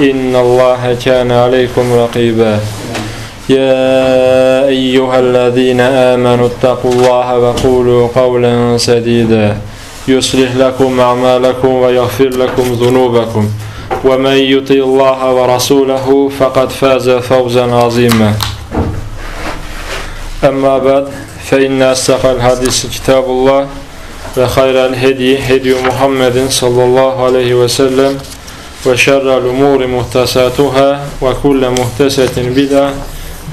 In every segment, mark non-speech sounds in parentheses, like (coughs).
إن الله كان عليكم رقيبا. يا أيها الذين آمنوا اتقوا الله وقولوا قولا سديدا. يصلح لكم أعمالكم ويغفر لكم ذنوبكم. ومن يطيع الله ورسوله فقد فاز فوزا عظيما. أما بعد فإن أصدق الحديث كتاب الله وخير الهدي هدي محمد صلى الله عليه وسلم. وشر الأمور محتساتها وكل محتسة بدعة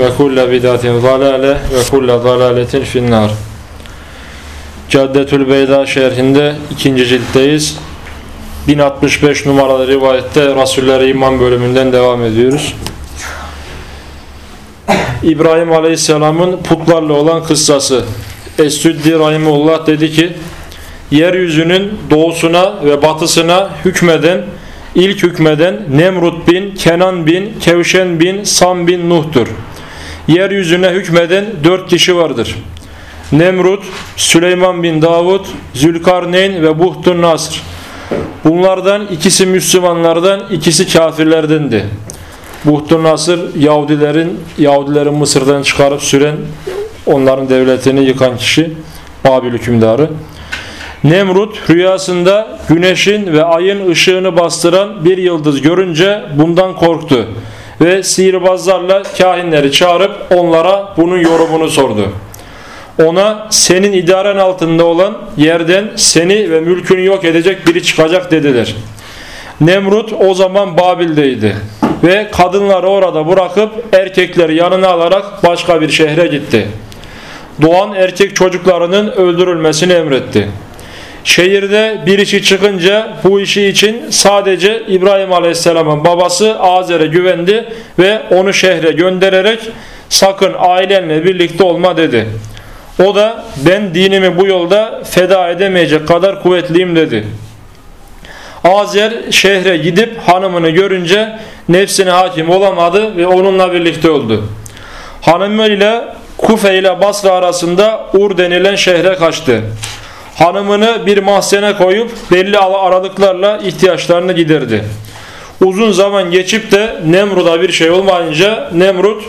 وكل بدعة ضلالة وكل ضلالة في النار Caddetül Beyda şerhinde ikinci ciltteyiz. 1065 numaralı rivayette Rasullere İman bölümünden devam ediyoruz. İbrahim Aleyhisselam'ın putlarla olan kıssası. Es-Süddi Rahimullah dedi ki, yeryüzünün doğusuna ve batısına hükmeden İlk hükmeden Nemrut bin, Kenan bin, Kevşen bin, Sam bin Nuh'tur. Yeryüzüne hükmeden dört kişi vardır. Nemrut, Süleyman bin Davud, Zülkarneyn ve Buhtun Nasr. Bunlardan ikisi Müslümanlardan, ikisi kafirlerdendi. Buhtun Nasr Yahudilerin Yahudilerin Mısır'dan çıkarıp süren onların devletini yıkan kişi Babil hükümdarı. Nemrut rüyasında güneşin ve ayın ışığını bastıran bir yıldız görünce bundan korktu ve sihirbazlarla kahinleri çağırıp onlara bunun yorumunu sordu. Ona senin idaren altında olan yerden seni ve mülkünü yok edecek biri çıkacak dediler. Nemrut o zaman Babil'deydi ve kadınları orada bırakıp erkekleri yanına alarak başka bir şehre gitti. Doğan erkek çocuklarının öldürülmesini emretti. Şehirde bir işi çıkınca bu işi için sadece İbrahim Aleyhisselam'ın babası Azer'e güvendi ve onu şehre göndererek sakın ailenle birlikte olma dedi. O da ben dinimi bu yolda feda edemeyecek kadar kuvvetliyim dedi. Azer şehre gidip hanımını görünce nefsine hakim olamadı ve onunla birlikte öldü. Hanımıyla Kufe ile Basra arasında Ur denilen şehre kaçtı. Hanımını bir mahzene koyup belli aralıklarla ihtiyaçlarını giderdi. Uzun zaman geçip de Nemrut'a bir şey olmayınca Nemrut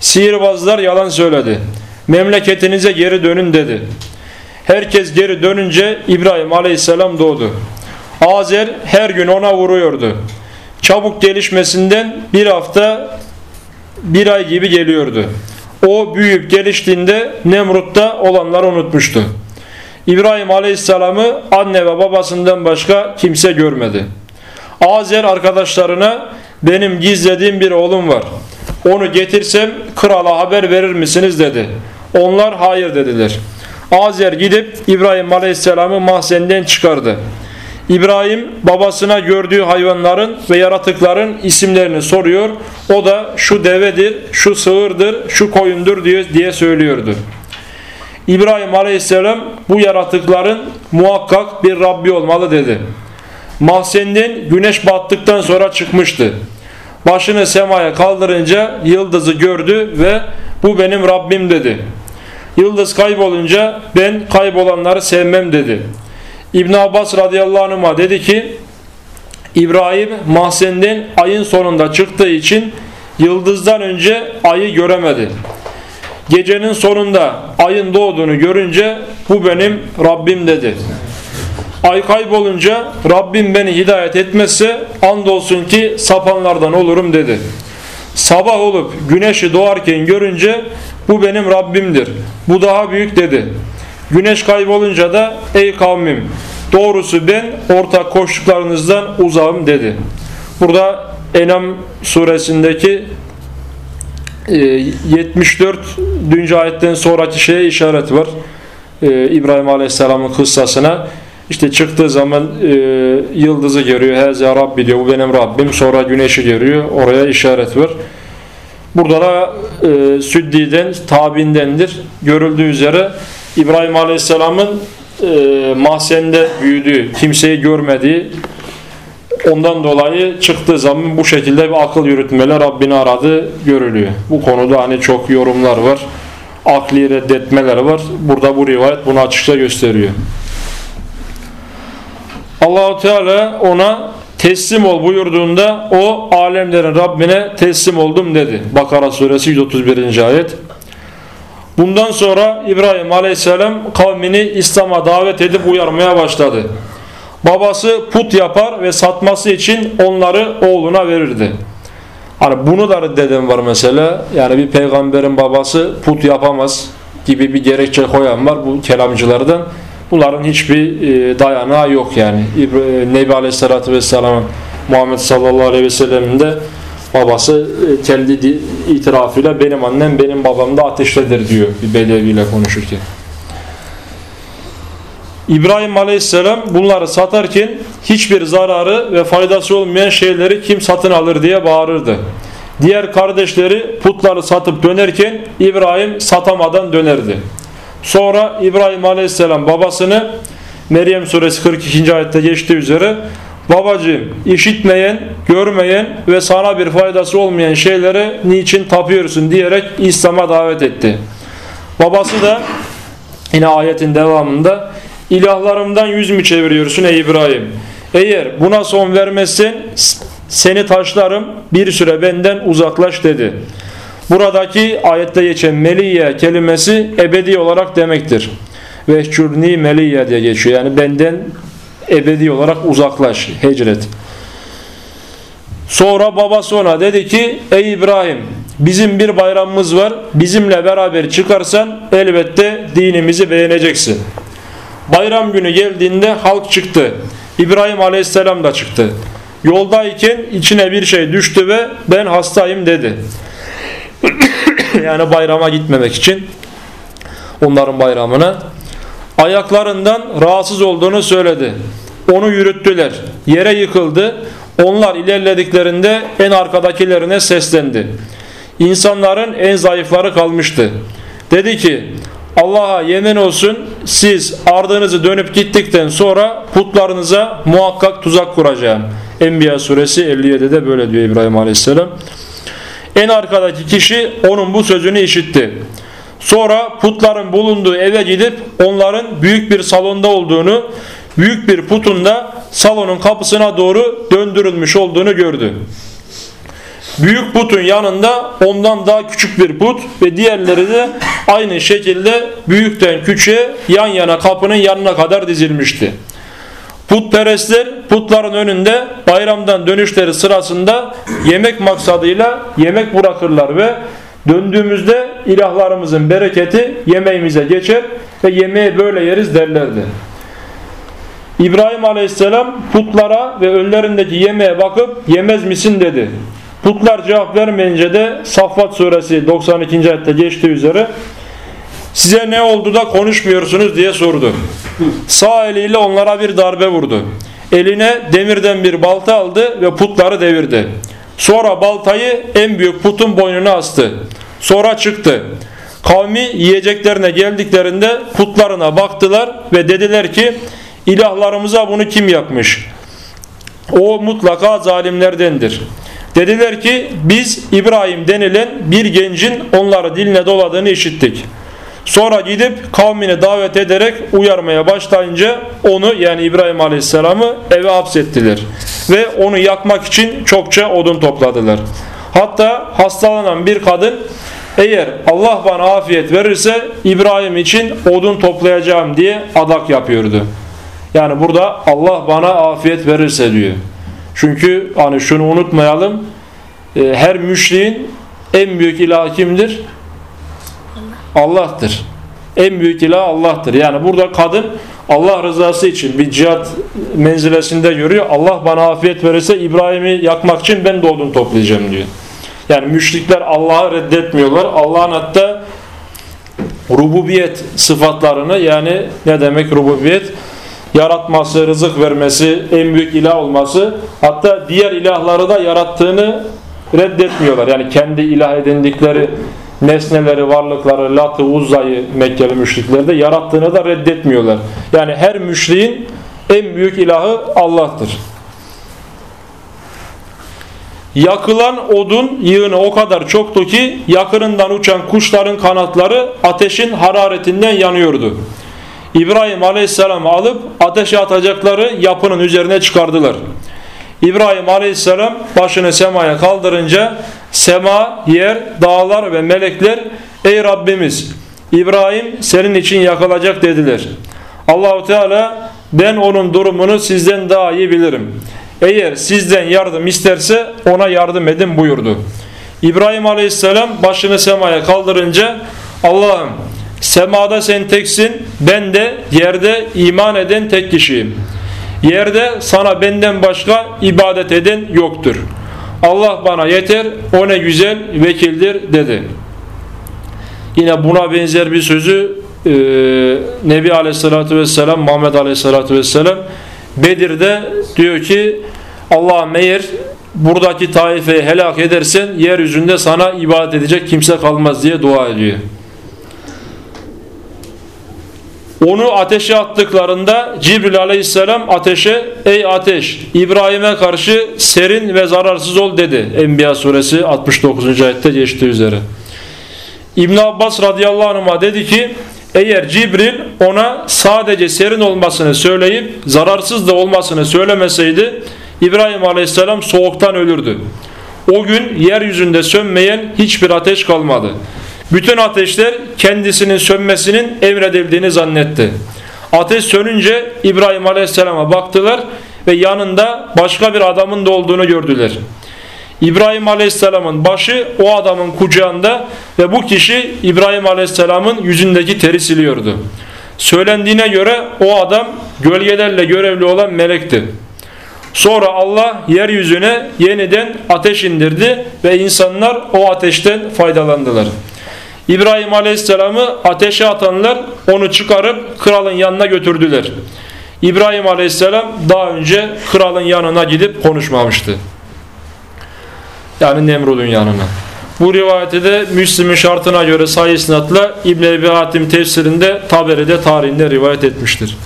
sihirbazlar yalan söyledi. Memleketinize geri dönün dedi. Herkes geri dönünce İbrahim aleyhisselam doğdu. Azer her gün ona vuruyordu. Çabuk gelişmesinden bir hafta bir ay gibi geliyordu. O büyüyüp geliştiğinde Nemrut'ta olanları unutmuştu. İbrahim Aleyhisselam'ı anne ve babasından başka kimse görmedi. Azer arkadaşlarına benim gizlediğim bir oğlum var. Onu getirsem krala haber verir misiniz dedi. Onlar hayır dediler. Azer gidip İbrahim Aleyhisselam'ı mahzenden çıkardı. İbrahim babasına gördüğü hayvanların ve yaratıkların isimlerini soruyor. O da şu devedir, şu sığırdır, şu koyundur diye söylüyordu. İbrahim Aleyhisselam bu yaratıkların muhakkak bir Rabbi olmalı dedi. Mahzenden güneş battıktan sonra çıkmıştı. Başını semaya kaldırınca yıldızı gördü ve bu benim Rabbim dedi. Yıldız kaybolunca ben kaybolanları sevmem dedi. İbn Abbas radıyallahu anh'a dedi ki İbrahim mahzenden ayın sonunda çıktığı için yıldızdan önce ayı göremedi. Gecenin sonunda ayın doğduğunu görünce bu benim Rabbim dedi. Ay kaybolunca Rabbim beni hidayet etmezse andolsun ki sapanlardan olurum dedi. Sabah olup güneşi doğarken görünce bu benim Rabbimdir. Bu daha büyük dedi. Güneş kaybolunca da ey kavmim doğrusu ben ortak koştuklarınızdan uzağım dedi. Burada Enam suresindeki 74. E, ayetten sonraki şeye işaret var. E, İbrahim Aleyhisselam'ın kıssasına işte çıktığı zaman e, yıldızı görüyor. Heze Rabbi diyor. Bu benim Rabbim. Sonra güneşi görüyor. Oraya işaret var. Burada da e, Süddi'den, tabindendir. Görüldüğü üzere İbrahim Aleyhisselam'ın e, mahzende büyüdüğü, kimseyi görmediği ondan dolayı çıktığı zaman bu şekilde bir akıl yürütmeler Rabbini aradı görülüyor. Bu konuda hani çok yorumlar var. Akli reddetmeler var. Burada bu rivayet bunu açıkça gösteriyor. Allahu Teala ona teslim ol buyurduğunda o alemlerin Rabbine teslim oldum dedi. Bakara suresi 131. ayet. Bundan sonra İbrahim Aleyhisselam kavmini İslam'a davet edip uyarmaya başladı. Babası put yapar ve satması için onları oğluna verirdi. Hani bunu da dedem var mesela. Yani bir peygamberin babası put yapamaz gibi bir gerekçe koyan var bu kelamcılardan. Bunların hiçbir e, dayanağı yok yani. E, Nebi Aleyhisselatü Vesselam'ın Muhammed sallallahu aleyhi ve sellem'in de babası kendi itirafıyla benim annem benim babam da ateştedir diyor bir bedeviyle konuşurken. İbrahim Aleyhisselam bunları satarken hiçbir zararı ve faydası olmayan şeyleri kim satın alır diye bağırırdı. Diğer kardeşleri putları satıp dönerken İbrahim satamadan dönerdi. Sonra İbrahim Aleyhisselam babasını Meryem suresi 42. ayette geçtiği üzere babacığım işitmeyen, görmeyen ve sana bir faydası olmayan şeylere niçin tapıyorsun diyerek İslam'a davet etti. Babası da yine ayetin devamında ilahlarımdan yüz mü çeviriyorsun ey İbrahim? Eğer buna son vermezsen seni taşlarım bir süre benden uzaklaş dedi. Buradaki ayette geçen meliye kelimesi ebedi olarak demektir. Vehcurni meliye diye geçiyor. Yani benden ebedi olarak uzaklaş, hecret. Sonra babası ona dedi ki ey İbrahim bizim bir bayramımız var bizimle beraber çıkarsan elbette dinimizi beğeneceksin. Bayram günü geldiğinde halk çıktı. İbrahim aleyhisselam da çıktı. Yoldayken içine bir şey düştü ve ben hastayım dedi. (coughs) yani bayrama gitmemek için onların bayramına ayaklarından rahatsız olduğunu söyledi. Onu yürüttüler. Yere yıkıldı. Onlar ilerlediklerinde en arkadakilerine seslendi. İnsanların en zayıfları kalmıştı. Dedi ki Allah'a yemin olsun siz ardınızı dönüp gittikten sonra putlarınıza muhakkak tuzak kuracağım. Enbiya suresi 57'de böyle diyor İbrahim Aleyhisselam. En arkadaki kişi onun bu sözünü işitti. Sonra putların bulunduğu eve gidip onların büyük bir salonda olduğunu, büyük bir putun da salonun kapısına doğru döndürülmüş olduğunu gördü. Büyük putun yanında ondan daha küçük bir put ve diğerleri de aynı şekilde büyükten küçüğe yan yana kapının yanına kadar dizilmişti. Putperestler putların önünde bayramdan dönüşleri sırasında yemek maksadıyla yemek bırakırlar ve döndüğümüzde ilahlarımızın bereketi yemeğimize geçer ve yemeği böyle yeriz derlerdi. İbrahim Aleyhisselam putlara ve önlerindeki yemeğe bakıp yemez misin dedi. Putlar cevap vermeyince de Saffat suresi 92. ayette geçtiği üzere size ne oldu da konuşmuyorsunuz diye sordu. Sağ eliyle onlara bir darbe vurdu. Eline demirden bir balta aldı ve putları devirdi. Sonra baltayı en büyük putun boynuna astı. Sonra çıktı. Kavmi yiyeceklerine geldiklerinde putlarına baktılar ve dediler ki ilahlarımıza bunu kim yapmış? O mutlaka zalimlerdendir. Dediler ki biz İbrahim denilen bir gencin onları diline doladığını işittik. Sonra gidip kavmini davet ederek uyarmaya başlayınca onu yani İbrahim Aleyhisselam'ı eve hapsettiler. Ve onu yakmak için çokça odun topladılar. Hatta hastalanan bir kadın eğer Allah bana afiyet verirse İbrahim için odun toplayacağım diye adak yapıyordu. Yani burada Allah bana afiyet verirse diyor. Çünkü hani şunu unutmayalım. e, her müşriğin en büyük ilah kimdir? Allah'tır. En büyük ilah Allah'tır. Yani burada kadın Allah rızası için bir cihat menzilesinde görüyor. Allah bana afiyet verirse İbrahim'i yakmak için ben de odun toplayacağım diyor. Yani müşrikler Allah'ı reddetmiyorlar. Allah'ın hatta rububiyet sıfatlarını yani ne demek rububiyet? Yaratması, rızık vermesi, en büyük ilah olması hatta diğer ilahları da yarattığını reddetmiyorlar. Yani kendi ilah edindikleri nesneleri, varlıkları, Lat'ı, Uzza'yı Mekkeli müşriklerde yarattığını da reddetmiyorlar. Yani her müşriğin en büyük ilahı Allah'tır. Yakılan odun yığını o kadar çoktu ki yakınından uçan kuşların kanatları ateşin hararetinden yanıyordu. İbrahim Aleyhisselam'ı alıp ateşe atacakları yapının üzerine çıkardılar. İbrahim Aleyhisselam başını semaya kaldırınca sema, yer, dağlar ve melekler ey Rabbimiz İbrahim senin için yakılacak dediler. Allahu Teala ben onun durumunu sizden daha iyi bilirim. Eğer sizden yardım isterse ona yardım edin buyurdu. İbrahim Aleyhisselam başını semaya kaldırınca Allah'ım semada sen teksin ben de yerde iman eden tek kişiyim. Yerde sana benden başka ibadet eden yoktur. Allah bana yeter o ne güzel vekildir dedi. Yine buna benzer bir sözü e, Nebi Aleyhisselatü Vesselam Muhammed Aleyhisselatü Vesselam Bedir'de diyor ki Allah'ım eğer buradaki taifeyi helak edersen yeryüzünde sana ibadet edecek kimse kalmaz diye dua ediyor. Onu ateşe attıklarında Cibril aleyhisselam ateşe ey ateş İbrahim'e karşı serin ve zararsız ol dedi. Enbiya suresi 69. ayette geçtiği üzere. İbn Abbas radıyallahu anh'a dedi ki eğer Cibril ona sadece serin olmasını söyleyip zararsız da olmasını söylemeseydi İbrahim aleyhisselam soğuktan ölürdü. O gün yeryüzünde sönmeyen hiçbir ateş kalmadı. Bütün ateşler kendisinin sönmesinin emredildiğini zannetti. Ateş sönünce İbrahim Aleyhisselam'a baktılar ve yanında başka bir adamın da olduğunu gördüler. İbrahim Aleyhisselam'ın başı o adamın kucağında ve bu kişi İbrahim Aleyhisselam'ın yüzündeki teri siliyordu. Söylendiğine göre o adam gölgelerle görevli olan melekti. Sonra Allah yeryüzüne yeniden ateş indirdi ve insanlar o ateşten faydalandılar. İbrahim Aleyhisselam'ı ateşe atanlar onu çıkarıp kralın yanına götürdüler. İbrahim Aleyhisselam daha önce kralın yanına gidip konuşmamıştı. Yani Nemrud'un yanına. Bu rivayeti de Müslim'in şartına göre sayı sınatla İbn-i Ebi Hatim tefsirinde Taberi'de tarihinde rivayet etmiştir.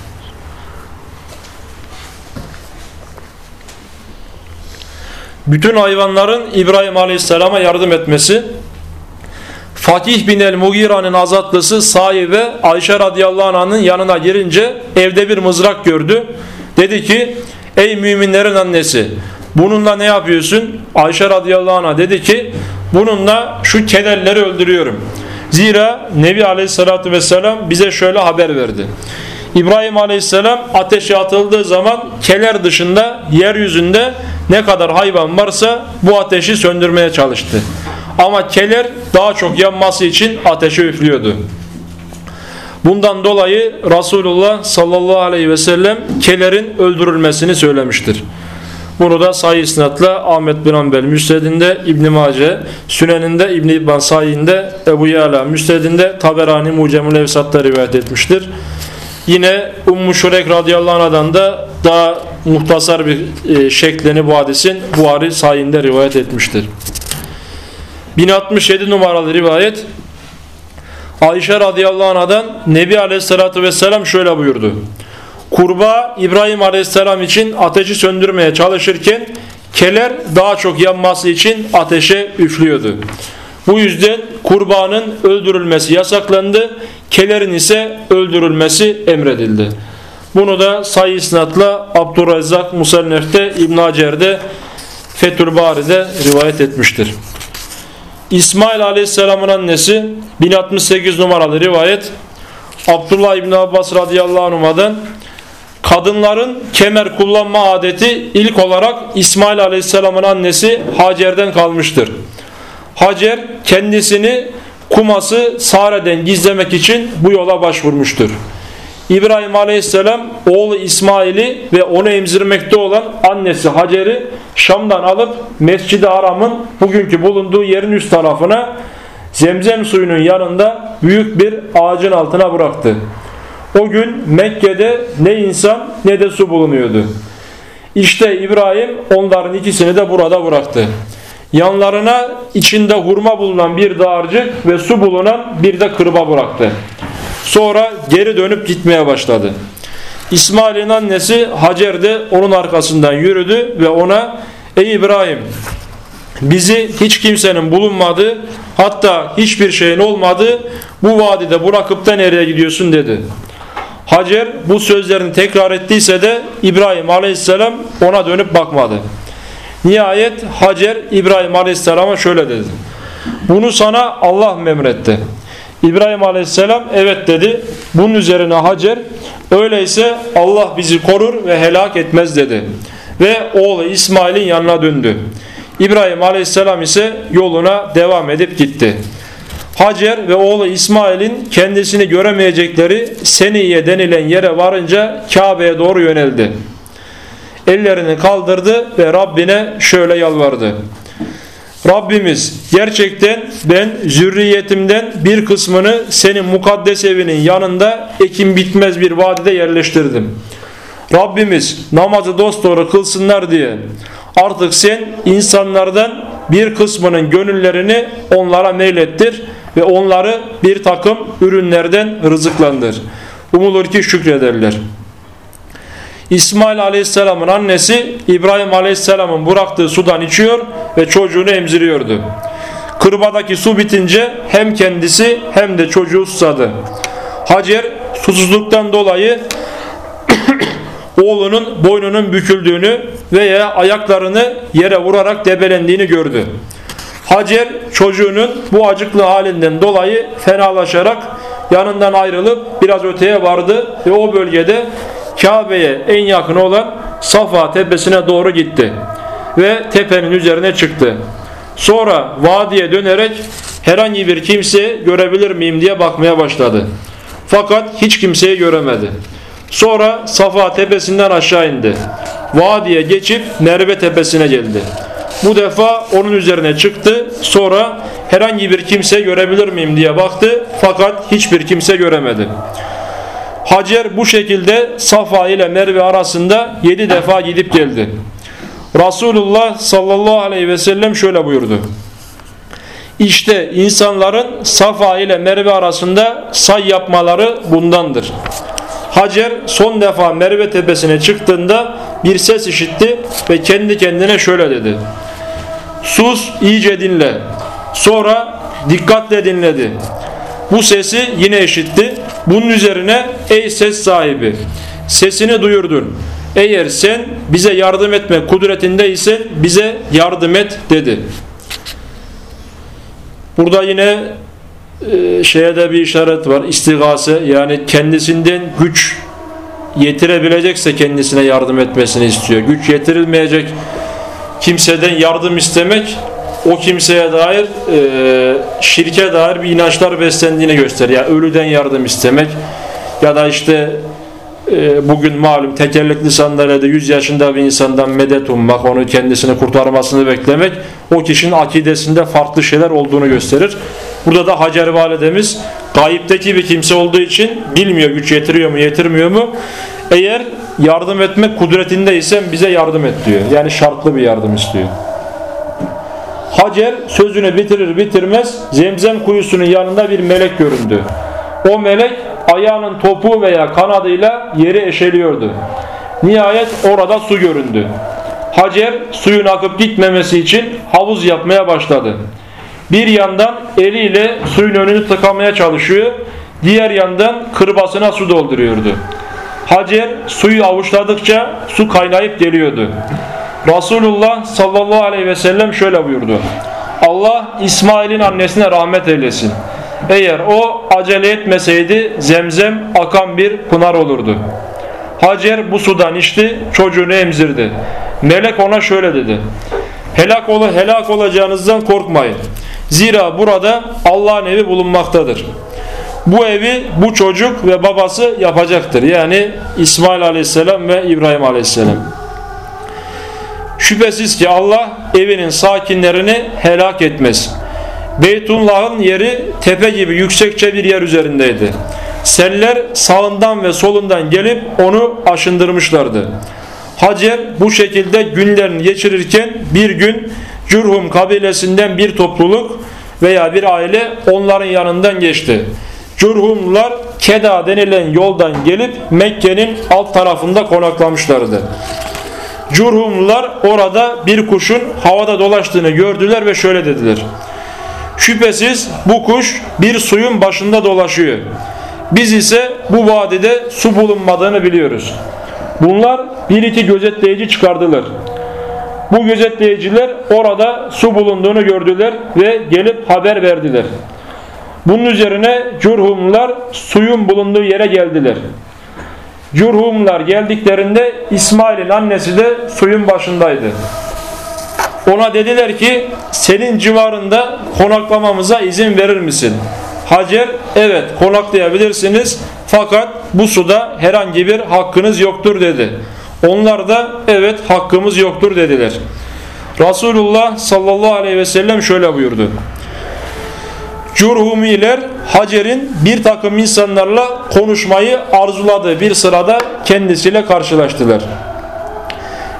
Bütün hayvanların İbrahim Aleyhisselam'a yardım etmesi Fatih bin el-Mugira'nın azatlısı sahibi Ayşe radıyallahu anh'ın yanına girince evde bir mızrak gördü. Dedi ki ey müminlerin annesi bununla ne yapıyorsun? Ayşe radıyallahu anh'a dedi ki bununla şu kederleri öldürüyorum. Zira Nebi aleyhissalatü vesselam bize şöyle haber verdi. İbrahim aleyhisselam ateşe atıldığı zaman keler dışında yeryüzünde ne kadar hayvan varsa bu ateşi söndürmeye çalıştı. Ama keler daha çok yanması için ateşe üflüyordu. Bundan dolayı Resulullah sallallahu aleyhi ve sellem kelerin öldürülmesini söylemiştir. Bunu da sayı isnatla Ahmet bin Hanbel Müsnedinde, İbn Mace Süneninde, İbn İbn Sayinde, Ebu Yala Müsnedinde, Taberani Mucemül Evsat'ta rivayet etmiştir. Yine Ummu Şurek radıyallahu anh'dan da daha muhtasar bir e, şeklini bu hadisin Buhari sayinde rivayet etmiştir. 1067 numaralı rivayet Ayşe radıyallahu anhadan Nebi aleyhissalatü vesselam şöyle buyurdu. Kurbağa İbrahim aleyhisselam için ateşi söndürmeye çalışırken keler daha çok yanması için ateşe üflüyordu. Bu yüzden kurbanın öldürülmesi yasaklandı, kelerin ise öldürülmesi emredildi. Bunu da sayı isnatla Abdurrezzak Musannef'te İbn Hacer'de Fethül rivayet etmiştir. İsmail Aleyhisselam'ın annesi 1068 numaralı rivayet Abdullah İbni Abbas radıyallahu anh'dan kadınların kemer kullanma adeti ilk olarak İsmail Aleyhisselam'ın annesi Hacer'den kalmıştır. Hacer kendisini kuması Sare'den gizlemek için bu yola başvurmuştur. İbrahim Aleyhisselam oğlu İsmail'i ve onu emzirmekte olan annesi Hacer'i Şam'dan alıp Mescid-i Haram'ın bugünkü bulunduğu yerin üst tarafına zemzem suyunun yanında büyük bir ağacın altına bıraktı. O gün Mekke'de ne insan ne de su bulunuyordu. İşte İbrahim onların ikisini de burada bıraktı. Yanlarına içinde hurma bulunan bir dağarcık ve su bulunan bir de kırba bıraktı. Sonra geri dönüp gitmeye başladı. İsmail'in annesi Hacer de onun arkasından yürüdü ve ona Ey İbrahim bizi hiç kimsenin bulunmadığı hatta hiçbir şeyin olmadığı bu vadide bırakıp da nereye gidiyorsun dedi. Hacer bu sözlerini tekrar ettiyse de İbrahim aleyhisselam ona dönüp bakmadı. Nihayet Hacer İbrahim aleyhisselama şöyle dedi. Bunu sana Allah memretti. İbrahim aleyhisselam evet dedi. Bunun üzerine Hacer öyleyse Allah bizi korur ve helak etmez dedi. Ve oğlu İsmail'in yanına döndü. İbrahim aleyhisselam ise yoluna devam edip gitti. Hacer ve oğlu İsmail'in kendisini göremeyecekleri Seniye denilen yere varınca Kabe'ye doğru yöneldi. Ellerini kaldırdı ve Rabbine şöyle yalvardı. Rabbimiz gerçekten ben zürriyetimden bir kısmını senin mukaddes evinin yanında ekim bitmez bir vadide yerleştirdim. Rabbimiz namazı dosdoğru kılsınlar diye artık sen insanlardan bir kısmının gönüllerini onlara meylettir ve onları bir takım ürünlerden rızıklandır. Umulur ki şükrederler. İsmail Aleyhisselam'ın annesi İbrahim Aleyhisselam'ın bıraktığı sudan içiyor ve çocuğunu emziriyordu. Kırbadaki su bitince hem kendisi hem de çocuğu susadı. Hacer susuzluktan dolayı (coughs) oğlunun boynunun büküldüğünü veya ayaklarını yere vurarak debelendiğini gördü. Hacer çocuğunun bu acıklı halinden dolayı fenalaşarak yanından ayrılıp biraz öteye vardı ve o bölgede Kabe'ye en yakın olan Safa tepesine doğru gitti ve tepenin üzerine çıktı. Sonra vadiye dönerek herhangi bir kimse görebilir miyim diye bakmaya başladı. Fakat hiç kimseyi göremedi. Sonra Safa tepesinden aşağı indi. Vadiye geçip Merve tepesine geldi. Bu defa onun üzerine çıktı. Sonra herhangi bir kimse görebilir miyim diye baktı. Fakat hiçbir kimse göremedi. Hacer bu şekilde Safa ile Merve arasında yedi defa gidip geldi. Resulullah sallallahu aleyhi ve sellem şöyle buyurdu. İşte insanların Safa ile Merve arasında say yapmaları bundandır. Hacer son defa Merve tepesine çıktığında bir ses işitti ve kendi kendine şöyle dedi. Sus iyice dinle. Sonra dikkatle dinledi. Bu sesi yine işitti. Bunun üzerine ey ses sahibi sesini duyurdun. Eğer sen bize yardım etme kudretindeysen bize yardım et dedi. Burada yine e, şeye de bir işaret var. İstigase yani kendisinden güç yetirebilecekse kendisine yardım etmesini istiyor. Güç yetirilmeyecek kimseden yardım istemek o kimseye dair e, şirke dair bir inançlar beslendiğini gösterir. Yani ölüden yardım istemek ya da işte e, bugün malum tekerlekli sandalyede 100 yaşında bir insandan medet ummak, onu kendisini kurtarmasını beklemek o kişinin akidesinde farklı şeyler olduğunu gösterir. Burada da Hacer Validemiz gayipteki bir kimse olduğu için bilmiyor güç yetiriyor mu yetirmiyor mu. Eğer yardım etmek kudretindeysen bize yardım et diyor. Yani şartlı bir yardım istiyor. Hacer sözünü bitirir bitirmez zemzem kuyusunun yanında bir melek göründü. O melek ayağının topu veya kanadıyla yeri eşeliyordu. Nihayet orada su göründü. Hacer suyun akıp gitmemesi için havuz yapmaya başladı. Bir yandan eliyle suyun önünü tıkamaya çalışıyor. Diğer yandan kırbasına su dolduruyordu. Hacer suyu avuçladıkça su kaynayıp geliyordu. Resulullah sallallahu aleyhi ve sellem şöyle buyurdu. Allah İsmail'in annesine rahmet eylesin. Eğer o acele etmeseydi zemzem akan bir pınar olurdu. Hacer bu sudan içti, çocuğunu emzirdi. Melek ona şöyle dedi. Helak, ol helak olacağınızdan korkmayın. Zira burada Allah'ın evi bulunmaktadır. Bu evi bu çocuk ve babası yapacaktır. Yani İsmail aleyhisselam ve İbrahim aleyhisselam. Şüphesiz ki Allah evinin sakinlerini helak etmez. Beytullah'ın yeri tepe gibi yüksekçe bir yer üzerindeydi. Seller sağından ve solundan gelip onu aşındırmışlardı. Hacer bu şekilde günlerini geçirirken bir gün Cürhum kabilesinden bir topluluk veya bir aile onların yanından geçti. Cürhumlular Keda denilen yoldan gelip Mekke'nin alt tarafında konaklamışlardı. Cürhumlular orada bir kuşun havada dolaştığını gördüler ve şöyle dediler. Şüphesiz bu kuş bir suyun başında dolaşıyor. Biz ise bu vadide su bulunmadığını biliyoruz. Bunlar bir iki gözetleyici çıkardılar. Bu gözetleyiciler orada su bulunduğunu gördüler ve gelip haber verdiler. Bunun üzerine Cürhumlar suyun bulunduğu yere geldiler. Cürhumlar geldiklerinde İsmail'in annesi de suyun başındaydı. Ona dediler ki senin civarında konaklamamıza izin verir misin? Hacer evet konaklayabilirsiniz fakat bu suda herhangi bir hakkınız yoktur dedi. Onlar da evet hakkımız yoktur dediler. Resulullah sallallahu aleyhi ve sellem şöyle buyurdu. Curhumiler Hacer'in bir takım insanlarla konuşmayı arzuladığı bir sırada kendisiyle karşılaştılar.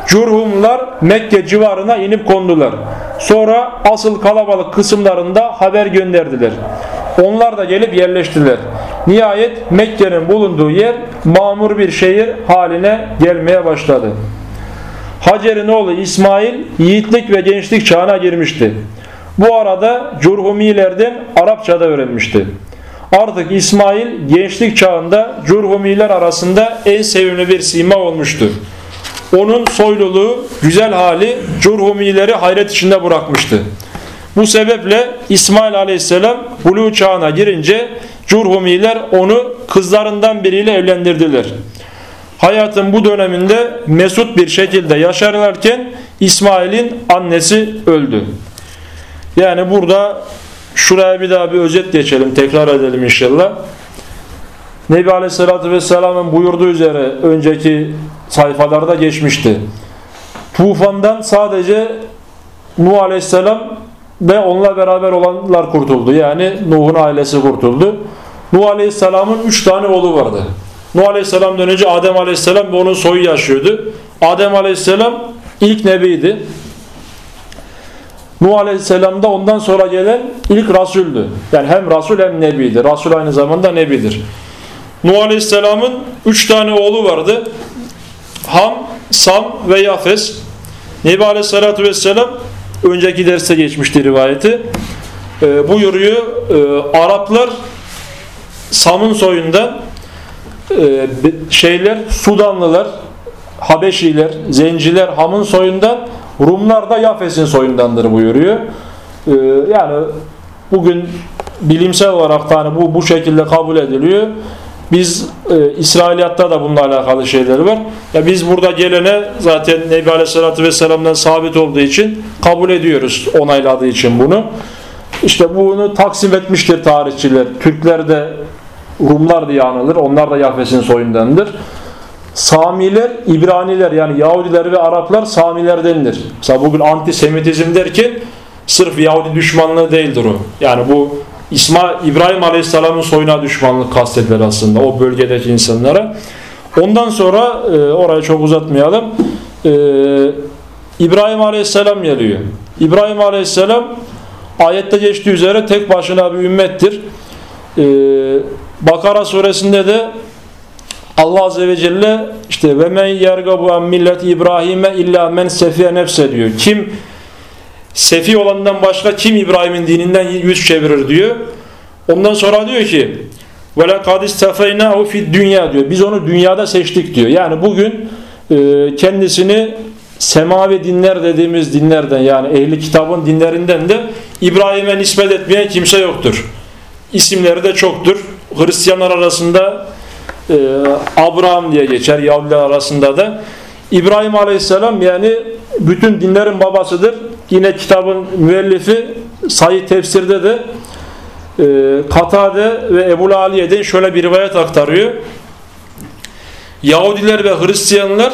Curhumlar Mekke civarına inip kondular. Sonra asıl kalabalık kısımlarında haber gönderdiler. Onlar da gelip yerleştiler. Nihayet Mekke'nin bulunduğu yer mamur bir şehir haline gelmeye başladı. Hacer'in oğlu İsmail yiğitlik ve gençlik çağına girmişti. Bu arada Curhumilerden Arapçada öğrenmişti. Artık İsmail gençlik çağında Curhumiler arasında en sevimli bir sima olmuştu. Onun soyluluğu, güzel hali Curhumileri hayret içinde bırakmıştı. Bu sebeple İsmail aleyhisselam Hulu çağına girince Curhumiler onu kızlarından biriyle evlendirdiler. Hayatın bu döneminde mesut bir şekilde yaşarlarken İsmail'in annesi öldü. Yani burada şuraya bir daha bir özet geçelim, tekrar edelim inşallah. Nebi Aleyhisselatü Vesselam'ın buyurduğu üzere önceki sayfalarda geçmişti. Tufandan sadece Nuh Aleyhisselam ve onunla beraber olanlar kurtuldu. Yani Nuh'un ailesi kurtuldu. Nuh Aleyhisselam'ın üç tane oğlu vardı. Nuh Aleyhisselam'dan önce Adem Aleyhisselam ve onun soyu yaşıyordu. Adem Aleyhisselam ilk nebiydi. Nuh Aleyhisselam da ondan sonra gelen ilk Rasuldü. Yani hem Rasul hem Nebi'di. Rasul aynı zamanda Nebidir. Nuh Aleyhisselam'ın üç tane oğlu vardı. Ham, Sam ve Yafes. Nebi Aleyhisselatü Vesselam önceki derste geçmişti rivayeti. E, buyuruyor e, Araplar Sam'ın soyundan e, şeyler Sudanlılar, Habeşiler, Zenciler Ham'ın soyundan Rumlar da Yafes'in soyundandır buyuruyor. E, yani bugün bilimsel olarak hani bu bu şekilde kabul ediliyor. Biz e, İsrailiyatta da bununla alakalı şeyler var. Ya biz burada gelene zaten Nebi Aleyhisselatü Vesselam'dan sabit olduğu için kabul ediyoruz onayladığı için bunu. İşte bunu taksim etmiştir tarihçiler. Türkler de Rumlar diye anılır. Onlar da Yahves'in soyundandır. Samiler, İbraniler yani Yahudiler ve Araplar Samilerdendir. Mesela bugün antisemitizm derken sırf Yahudi düşmanlığı değildir o. Yani bu İsmail, İbrahim Aleyhisselam'ın soyuna düşmanlık kastedilir aslında o bölgedeki insanlara. Ondan sonra e, orayı çok uzatmayalım. E, İbrahim Aleyhisselam geliyor. İbrahim Aleyhisselam ayette geçtiği üzere tek başına bir ümmettir. E, Bakara suresinde de Allah Azze ve Celle işte ve men yergabu en millet İbrahim'e illa men sefiye nefse diyor. Kim sefi olandan başka kim İbrahim'in dininden yüz çevirir diyor. Ondan sonra diyor ki ve lekad istefeynahu fid dünya diyor. Biz onu dünyada seçtik diyor. Yani bugün e, kendisini semavi dinler dediğimiz dinlerden yani ehli kitabın dinlerinden de İbrahim'e nispet etmeyen kimse yoktur. İsimleri de çoktur. Hristiyanlar arasında e, Abraham diye geçer Yahudiler arasında da. İbrahim Aleyhisselam yani bütün dinlerin babasıdır. Yine kitabın müellifi sayı tefsirde de e, Katade ve Ebu Aliye'den şöyle bir rivayet aktarıyor. Yahudiler ve Hristiyanlar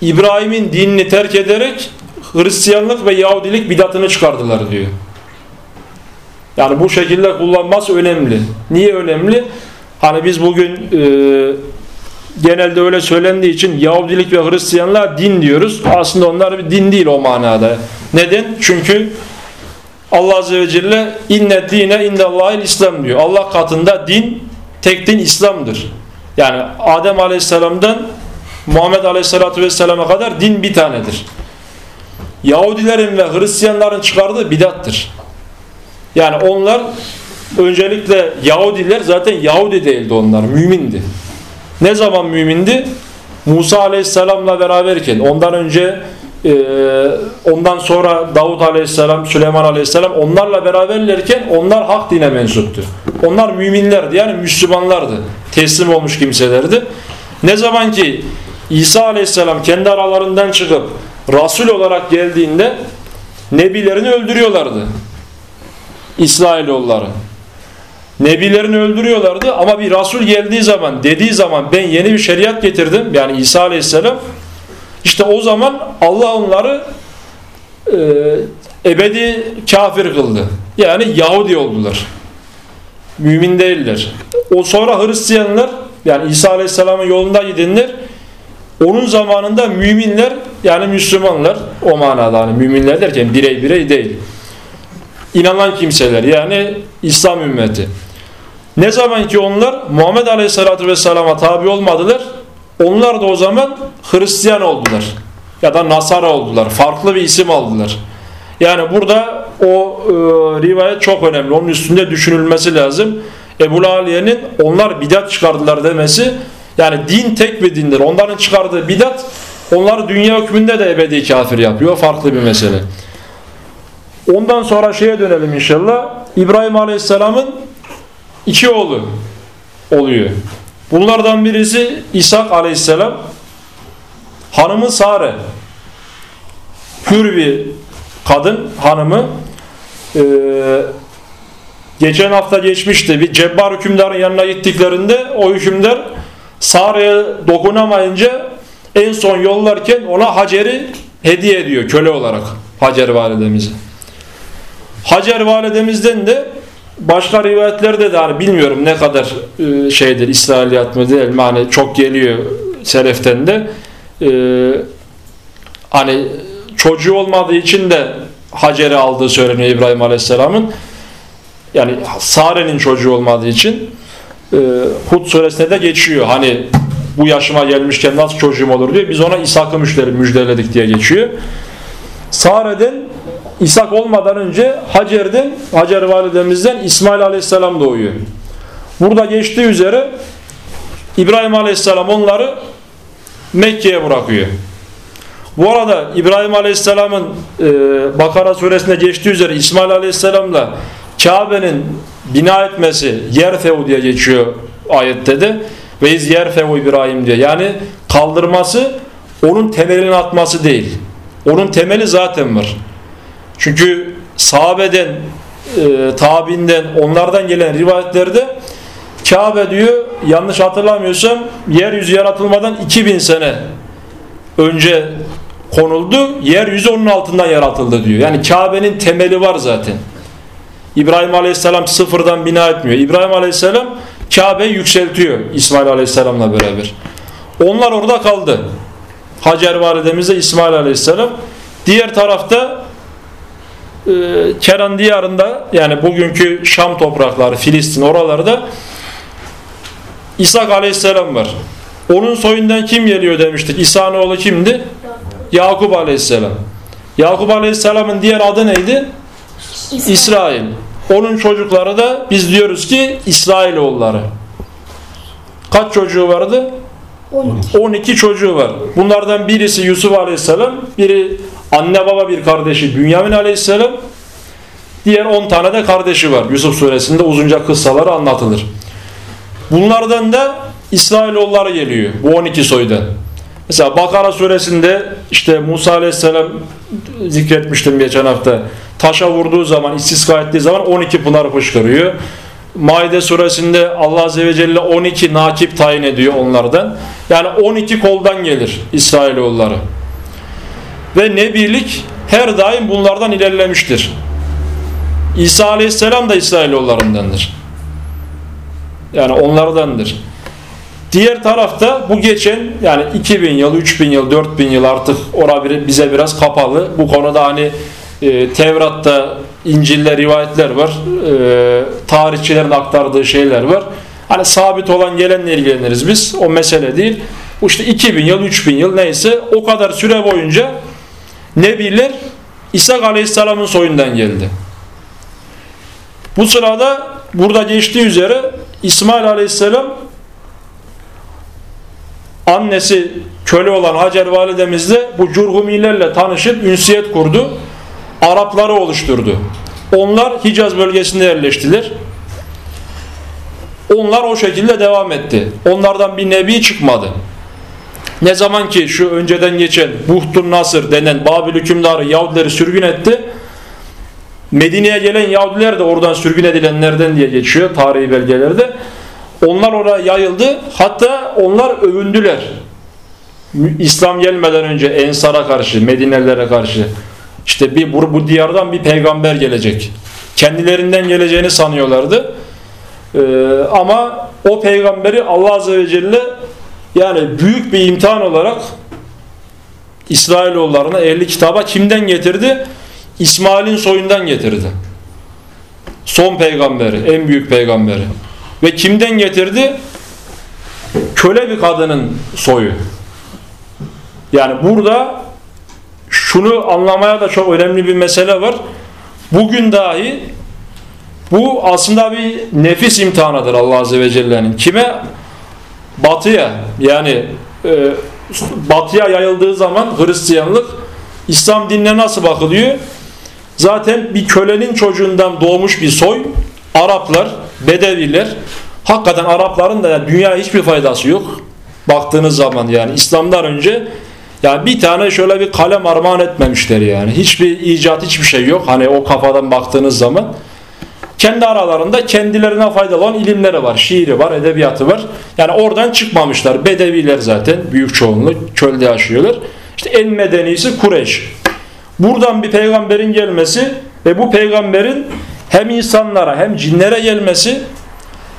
İbrahim'in dinini terk ederek Hristiyanlık ve Yahudilik bidatını çıkardılar diyor. Yani bu şekilde kullanması önemli. Niye önemli? Hani biz bugün e, genelde öyle söylendiği için Yahudilik ve Hristiyanlığa din diyoruz. Aslında onlar bir din değil o manada. Neden? Çünkü Allah Azze ve Celle inne dine indallahil İslam diyor. Allah katında din, tek din İslam'dır. Yani Adem Aleyhisselam'dan Muhammed Aleyhisselatü Vesselam'a kadar din bir tanedir. Yahudilerin ve Hristiyanların çıkardığı bidattır. Yani onlar öncelikle Yahudiler zaten Yahudi değildi onlar, mümindi. Ne zaman mümindi? Musa Aleyhisselam'la beraberken, ondan önce e, ondan sonra Davut Aleyhisselam, Süleyman Aleyhisselam onlarla beraberlerken onlar hak dine mensuptu. Onlar müminlerdi yani Müslümanlardı. Teslim olmuş kimselerdi. Ne zaman ki İsa Aleyhisselam kendi aralarından çıkıp Rasul olarak geldiğinde Nebilerini öldürüyorlardı. İsrailoğulları. Nebilerini öldürüyorlardı ama bir Rasul geldiği zaman dediği zaman ben yeni bir şeriat getirdim yani İsa Aleyhisselam işte o zaman Allah onları e, ebedi kafir kıldı. Yani Yahudi oldular. Mümin değiller. O sonra Hristiyanlar yani İsa Aleyhisselam'ın yolunda gidenler onun zamanında müminler yani Müslümanlar o manada hani müminler derken birey birey değil. İnanan kimseler yani İslam ümmeti. Ne zaman ki onlar Muhammed Aleyhisselatü Vesselam'a tabi olmadılar onlar da o zaman Hristiyan oldular. Ya da Nasara oldular. Farklı bir isim aldılar. Yani burada o e, rivayet çok önemli. Onun üstünde düşünülmesi lazım. Ebu Aliye'nin onlar bidat çıkardılar demesi yani din tek bir dindir. Onların çıkardığı bidat onları dünya hükmünde de ebedi kafir yapıyor. Farklı bir mesele. Ondan sonra şeye dönelim inşallah. İbrahim Aleyhisselam'ın iki oğlu oluyor. Bunlardan birisi İshak aleyhisselam. Hanımı Sare. Hür bir kadın hanımı. Ee, geçen hafta geçmişti. Bir cebbar hükümdarın yanına gittiklerinde o hükümdar Sare'ye dokunamayınca en son yollarken ona Hacer'i hediye ediyor köle olarak. Hacer validemizi. Hacer validemizden de başka rivayetlerde de hani bilmiyorum ne kadar e, şeydir İsrailiyat mı değil mi? Hani çok geliyor seleften de. E, hani çocuğu olmadığı için de Hacer'i aldığı söyleniyor İbrahim Aleyhisselam'ın. Yani Sare'nin çocuğu olmadığı için. E, Hud suresinde de geçiyor. Hani bu yaşıma gelmişken nasıl çocuğum olur diyor. Biz ona İshak'ı müjdeledik diye geçiyor. Sare'den İshak olmadan önce Hacer'den, Hacer validemizden İsmail aleyhisselam doğuyor. Burada geçtiği üzere İbrahim aleyhisselam onları Mekke'ye bırakıyor. Bu arada İbrahim aleyhisselamın e, Bakara suresinde geçtiği üzere İsmail aleyhisselamla Kabe'nin bina etmesi Yerfev diye geçiyor ayette de ve iz Yerfev İbrahim diye. Yani kaldırması onun temelini atması değil. Onun temeli zaten var. Çünkü sahabeden, e, tabinden, onlardan gelen rivayetlerde Kabe diyor yanlış hatırlamıyorsam yeryüzü yaratılmadan 2000 sene önce konuldu. Yeryüzü onun altından yaratıldı diyor. Yani Kabe'nin temeli var zaten. İbrahim Aleyhisselam sıfırdan bina etmiyor. İbrahim Aleyhisselam Kabe'yi yükseltiyor İsmail Aleyhisselam'la beraber. Onlar orada kaldı. Hacer validemizle İsmail Aleyhisselam. Diğer tarafta e, Keran diyarında yani bugünkü Şam toprakları, Filistin oralarda İshak aleyhisselam var. Onun soyundan kim geliyor demiştik. İsa'nın oğlu kimdi? Yakup aleyhisselam. Yakup aleyhisselamın diğer adı neydi? İsrail. İsrail. Onun çocukları da biz diyoruz ki İsrailoğulları. Kaç çocuğu vardı? 12. 12 çocuğu var. Bunlardan birisi Yusuf Aleyhisselam, biri anne baba bir kardeşi Bünyamin Aleyhisselam, diğer 10 tane de kardeşi var. Yusuf suresinde uzunca kıssaları anlatılır. Bunlardan da İsrailoğulları geliyor bu 12 soydan. Mesela Bakara suresinde işte Musa aleyhisselam zikretmiştim geçen hafta. Taşa vurduğu zaman, istisqa ettiği zaman 12 pınar fışkırıyor. Maide suresinde Allah Azze ve Celle 12 nakip tayin ediyor onlardan. Yani 12 koldan gelir İsrailoğulları. Ve Nebilik her daim bunlardan ilerlemiştir. İsa Aleyhisselam da İsrailoğullarındandır. Yani onlardandır. Diğer tarafta bu geçen yani 2000 yıl, 3000 yıl, 4000 yıl artık orada bize biraz kapalı. Bu konuda hani e, Tevrat'ta, İncil'de rivayetler var. E, tarihçilerin aktardığı şeyler var. Hani sabit olan gelenle ilgileniriz biz. O mesele değil. Bu işte 2000 yıl, 3000 yıl neyse o kadar süre boyunca Nebiler İsa Aleyhisselam'ın soyundan geldi. Bu sırada burada geçtiği üzere İsmail Aleyhisselam annesi köle olan Hacer validemizle bu Curhumilerle tanışıp ünsiyet kurdu. Arapları oluşturdu. Onlar Hicaz bölgesinde yerleştiler. Onlar o şekilde devam etti. Onlardan bir nebi çıkmadı. Ne zaman ki şu önceden geçen Buhtun Nasır denen Babil hükümdarı Yahudileri sürgün etti. Medine'ye gelen Yahudiler de oradan sürgün edilenlerden diye geçiyor tarihi belgelerde. Onlar oraya yayıldı. Hatta onlar övündüler. İslam gelmeden önce Ensar'a karşı, Medinelilere karşı. İşte bir bu, bu diyardan bir peygamber gelecek. Kendilerinden geleceğini sanıyorlardı. Ee, ama o peygamberi Allah Azze ve Celle yani büyük bir imtihan olarak İsrailoğullarına ehli kitaba kimden getirdi? İsmail'in soyundan getirdi. Son peygamberi, en büyük peygamberi. Ve kimden getirdi? Köle bir kadının soyu. Yani burada şunu anlamaya da çok önemli bir mesele var. Bugün dahi bu aslında bir nefis imtihanıdır Allah Azze ve Celle'nin. Kime? Batıya yani e, batıya yayıldığı zaman Hristiyanlık İslam dinine nasıl bakılıyor? Zaten bir kölenin çocuğundan doğmuş bir soy Araplar, Bedeviler hakikaten Arapların da dünya hiçbir faydası yok. Baktığınız zaman yani İslam'dan önce yani bir tane şöyle bir kalem armağan etmemişler yani. Hiçbir icat hiçbir şey yok. Hani o kafadan baktığınız zaman. Kendi aralarında kendilerine faydalı olan ilimleri var. Şiiri var, edebiyatı var. Yani oradan çıkmamışlar. Bedeviler zaten büyük çoğunluk çölde yaşıyorlar. İşte en medenisi Kureyş. Buradan bir peygamberin gelmesi ve bu peygamberin hem insanlara hem cinlere gelmesi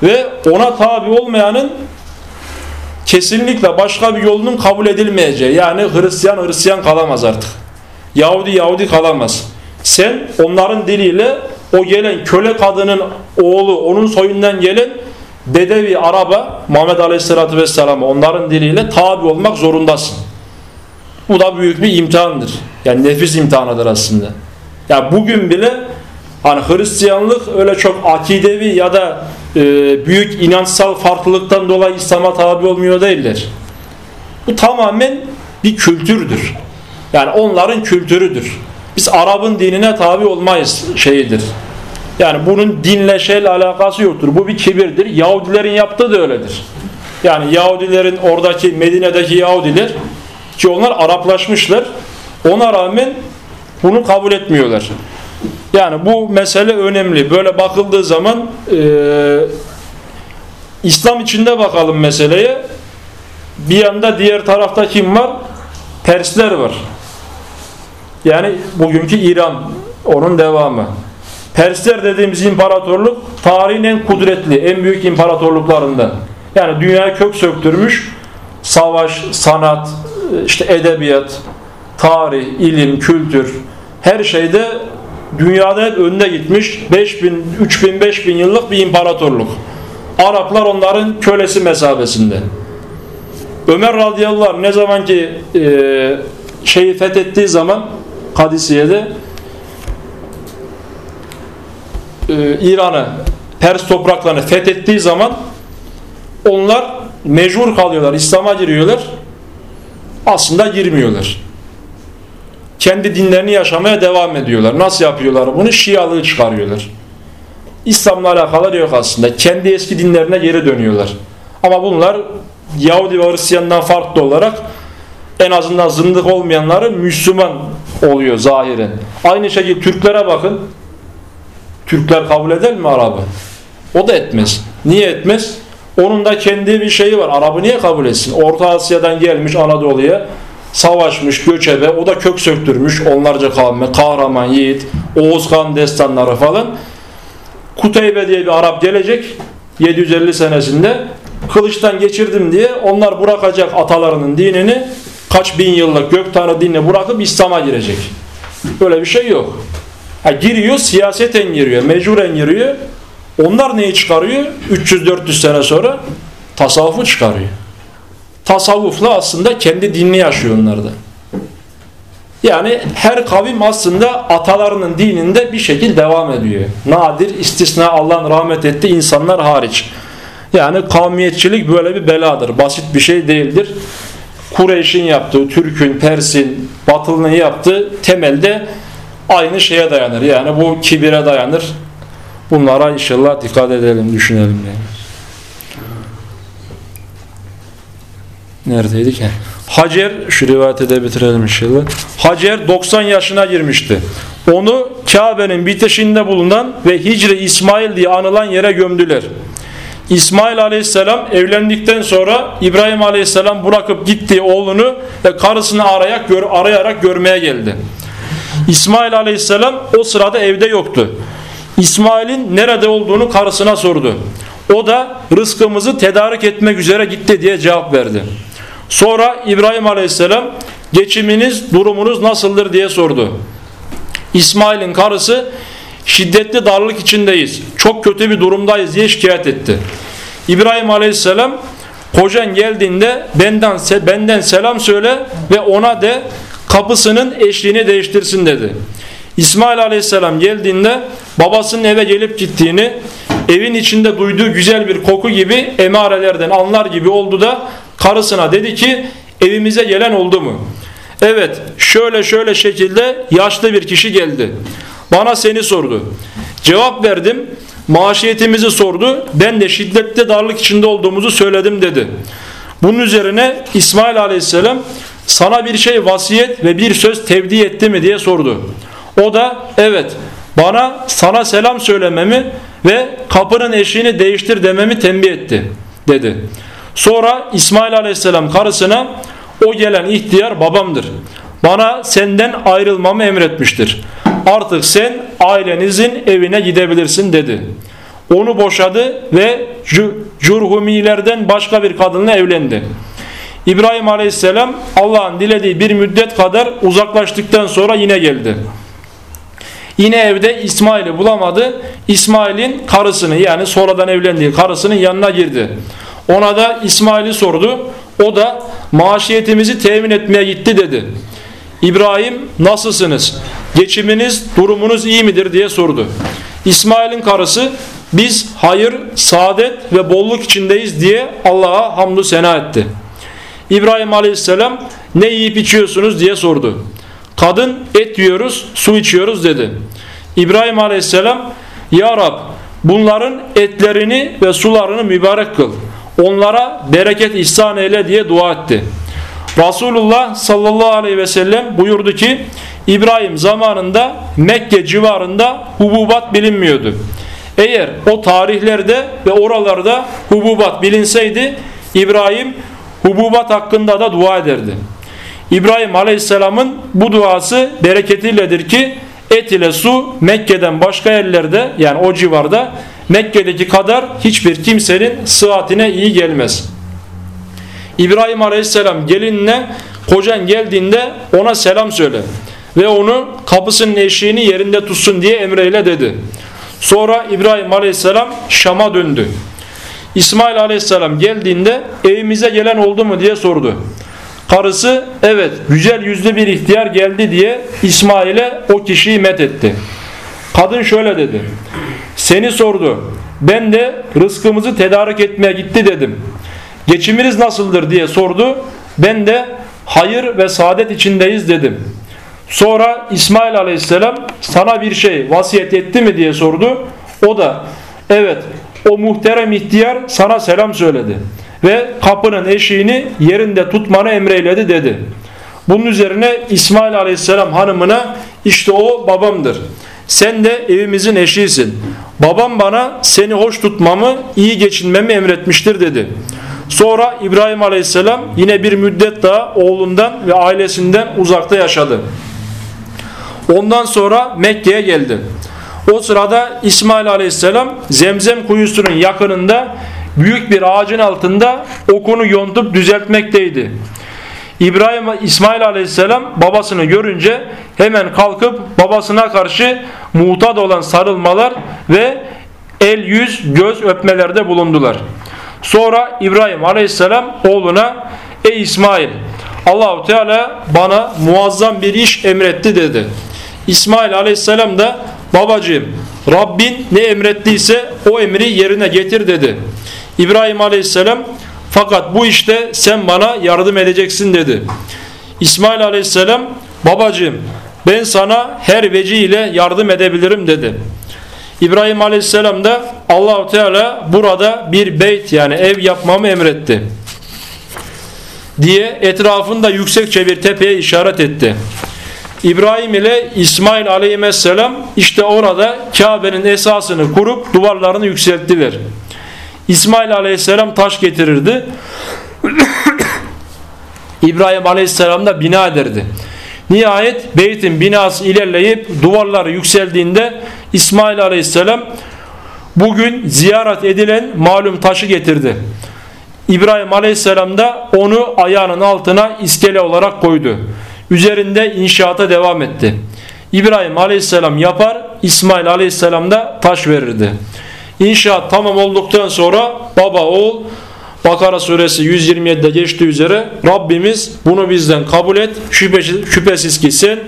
ve ona tabi olmayanın kesinlikle başka bir yolunun kabul edilmeyeceği. Yani Hristiyan Hristiyan kalamaz artık. Yahudi Yahudi kalamaz. Sen onların diliyle o gelen köle kadının oğlu onun soyundan gelen Bedevi Araba Muhammed Aleyhisselatü Vesselam onların diliyle tabi olmak zorundasın. Bu da büyük bir imtihandır. Yani nefis imtihanıdır aslında. Ya yani bugün bile hani Hristiyanlık öyle çok akidevi ya da e, büyük inançsal farklılıktan dolayı İslam'a tabi olmuyor değiller. Bu tamamen bir kültürdür. Yani onların kültürüdür. Biz Arap'ın dinine tabi olmayız şeyidir. Yani bunun dinle şeyle alakası yoktur. Bu bir kibirdir. Yahudilerin yaptığı da öyledir. Yani Yahudilerin oradaki Medine'deki Yahudiler ki onlar Araplaşmışlar. Ona rağmen bunu kabul etmiyorlar. Yani bu mesele önemli. Böyle bakıldığı zaman e, İslam içinde bakalım meseleye. Bir yanda diğer tarafta kim var? Persler var. Yani bugünkü İran onun devamı. Persler dediğimiz imparatorluk tarihin en kudretli, en büyük imparatorluklarından. Yani dünyaya kök söktürmüş savaş, sanat, işte edebiyat, tarih, ilim, kültür her şeyde dünyada hep önde gitmiş 5000, 3000, 5000 yıllık bir imparatorluk. Araplar onların kölesi mesabesinde. Ömer radıyallahu anh ne zaman ki e, şeyi fethettiği zaman Kadisiye'de e, İran'ı Pers topraklarını fethettiği zaman onlar mecbur kalıyorlar. İslam'a giriyorlar. Aslında girmiyorlar. Kendi dinlerini yaşamaya devam ediyorlar. Nasıl yapıyorlar bunu? Şialığı çıkarıyorlar. İslam'la alakaları yok aslında. Kendi eski dinlerine geri dönüyorlar. Ama bunlar Yahudi ve Hristiyandan farklı olarak en azından zındık olmayanları Müslüman oluyor zahiren. Aynı şekilde Türklere bakın. Türkler kabul eder mi Arap'ı? O da etmez. Niye etmez? Onun da kendi bir şeyi var. Arap'ı niye kabul etsin? Orta Asya'dan gelmiş Anadolu'ya savaşmış, göçebe, o da kök söktürmüş onlarca kavme, kahraman, yiğit, Oğuzkan destanları falan. Kuteybe diye bir Arap gelecek 750 senesinde kılıçtan geçirdim diye onlar bırakacak atalarının dinini kaç bin yıllık gök tanrı dinini bırakıp İslam'a girecek. Böyle bir şey yok. Ha, giriyor siyaseten giriyor, mecburen giriyor. Onlar neyi çıkarıyor? 300-400 sene sonra tasavvufu çıkarıyor. Tasavvufla aslında kendi dinini yaşıyor onlarda. Yani her kavim aslında atalarının dininde bir şekilde devam ediyor. Nadir, istisna Allah'ın rahmet ettiği insanlar hariç. Yani kavmiyetçilik böyle bir beladır. Basit bir şey değildir. Kureyş'in yaptığı, Türk'ün, Pers'in, Batılı'nın yaptığı temelde aynı şeye dayanır. Yani bu kibire dayanır. Bunlara inşallah dikkat edelim, düşünelim yani. Neredeydik ya? Hacer, şu rivayeti de bitirelim inşallah. Hacer 90 yaşına girmişti. Onu Kabe'nin bitişinde bulunan ve Hicri İsmail diye anılan yere gömdüler. İsmail aleyhisselam evlendikten sonra İbrahim aleyhisselam bırakıp gittiği oğlunu ve karısını arayarak, gör, arayarak görmeye geldi. İsmail aleyhisselam o sırada evde yoktu. İsmail'in nerede olduğunu karısına sordu. O da rızkımızı tedarik etmek üzere gitti diye cevap verdi. Sonra İbrahim aleyhisselam geçiminiz durumunuz nasıldır diye sordu. İsmail'in karısı şiddetli darlık içindeyiz. Çok kötü bir durumdayız diye şikayet etti. İbrahim aleyhisselam kocan geldiğinde benden, benden selam söyle ve ona de kapısının eşliğini değiştirsin dedi. İsmail aleyhisselam geldiğinde babasının eve gelip gittiğini evin içinde duyduğu güzel bir koku gibi emarelerden anlar gibi oldu da karısına dedi ki evimize gelen oldu mu? Evet şöyle şöyle şekilde yaşlı bir kişi geldi. Bana seni sordu. Cevap verdim. Maaşiyetimizi sordu. Ben de şiddetli darlık içinde olduğumuzu söyledim dedi. Bunun üzerine İsmail aleyhisselam sana bir şey vasiyet ve bir söz tevdi etti mi diye sordu. O da evet bana sana selam söylememi ve kapının eşiğini değiştir dememi tembih etti dedi. Sonra İsmail aleyhisselam karısına o gelen ihtiyar babamdır. Bana senden ayrılmamı emretmiştir. Artık sen ailenizin evine gidebilirsin dedi. Onu boşadı ve Curhumilerden başka bir kadınla evlendi. İbrahim aleyhisselam Allah'ın dilediği bir müddet kadar uzaklaştıktan sonra yine geldi. Yine evde İsmail'i bulamadı. İsmail'in karısını yani sonradan evlendiği karısının yanına girdi. Ona da İsmail'i sordu. O da maaşiyetimizi temin etmeye gitti dedi. İbrahim nasılsınız? Geçiminiz, durumunuz iyi midir diye sordu. İsmail'in karısı biz hayır, saadet ve bolluk içindeyiz diye Allah'a hamdü sena etti. İbrahim aleyhisselam ne yiyip içiyorsunuz diye sordu. Kadın et yiyoruz, su içiyoruz dedi. İbrahim aleyhisselam Ya Rab bunların etlerini ve sularını mübarek kıl. Onlara bereket ihsan eyle diye dua etti. Resulullah sallallahu aleyhi ve sellem buyurdu ki İbrahim zamanında Mekke civarında hububat bilinmiyordu. Eğer o tarihlerde ve oralarda hububat bilinseydi İbrahim hububat hakkında da dua ederdi. İbrahim Aleyhisselam'ın bu duası bereketiyledir ki et ile su Mekke'den başka yerlerde yani o civarda Mekke'deki kadar hiçbir kimsenin sıhhatine iyi gelmez. İbrahim Aleyhisselam gelinine kocan geldiğinde ona selam söyle ve onu kapısının eşiğini yerinde tutsun diye emreyle dedi. Sonra İbrahim Aleyhisselam Şam'a döndü. İsmail Aleyhisselam geldiğinde evimize gelen oldu mu diye sordu. Karısı evet güzel yüzlü bir ihtiyar geldi diye İsmail'e o kişiyi met etti. Kadın şöyle dedi. Seni sordu. Ben de rızkımızı tedarik etmeye gitti dedim. Geçiminiz nasıldır diye sordu. Ben de hayır ve saadet içindeyiz dedim. Sonra İsmail aleyhisselam sana bir şey vasiyet etti mi diye sordu. O da evet o muhterem ihtiyar sana selam söyledi. ve kapının eşiğini yerinde tutmanı emreyledi dedi. Bunun üzerine İsmail Aleyhisselam hanımına işte o babamdır. Sen de evimizin eşiğisin. Babam bana seni hoş tutmamı, iyi geçinmemi emretmiştir dedi. Sonra İbrahim Aleyhisselam yine bir müddet daha oğlundan ve ailesinden uzakta yaşadı. Ondan sonra Mekke'ye geldi. O sırada İsmail Aleyhisselam Zemzem kuyusunun yakınında büyük bir ağacın altında okunu yontup düzeltmekteydi. İbrahim İsmail Aleyhisselam babasını görünce hemen kalkıp babasına karşı mutat olan sarılmalar ve el yüz göz öpmelerde bulundular. Sonra İbrahim Aleyhisselam oğluna ey İsmail Allahu Teala bana muazzam bir iş emretti dedi. İsmail Aleyhisselam da babacığım Rabbin ne emrettiyse o emri yerine getir dedi. İbrahim Aleyhisselam fakat bu işte sen bana yardım edeceksin dedi. İsmail Aleyhisselam babacığım ben sana her vecihle yardım edebilirim dedi. İbrahim Aleyhisselam da Allahu Teala burada bir beyt yani ev yapmamı emretti diye etrafında yüksekçe bir tepeye işaret etti. İbrahim ile İsmail aleyhisselam işte orada Kabe'nin esasını kurup duvarlarını yükselttiler. İsmail aleyhisselam taş getirirdi. (coughs) İbrahim aleyhisselam da bina ederdi. Nihayet beytin binası ilerleyip duvarları yükseldiğinde İsmail aleyhisselam bugün ziyaret edilen malum taşı getirdi. İbrahim aleyhisselam da onu ayağının altına iskele olarak koydu. Üzerinde inşaata devam etti. İbrahim aleyhisselam yapar, İsmail aleyhisselam da taş verirdi. İnşaat tamam olduktan sonra baba oğul Bakara suresi 127'de geçtiği üzere Rabbimiz bunu bizden kabul et. Şüphesiz, şüphesiz ki sen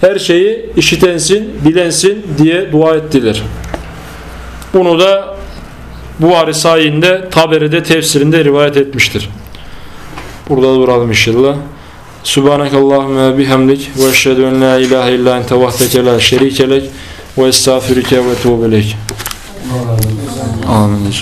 her şeyi işitensin, bilensin diye dua ettiler. Bunu da Buhari sayinde Taberi'de tefsirinde rivayet etmiştir. Burada duralım inşallah. Subhanakallahümme bihamdik ve eşhedü en la ilahe illa ente vahdeke şerikelek ve estağfirüke ve tuğbelek. Amin.